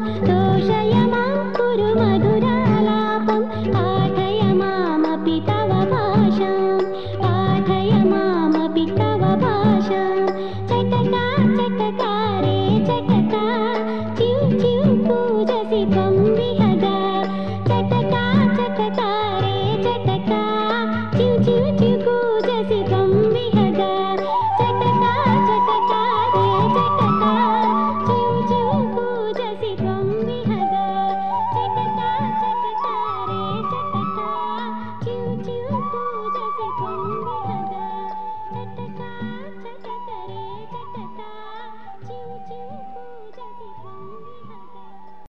down.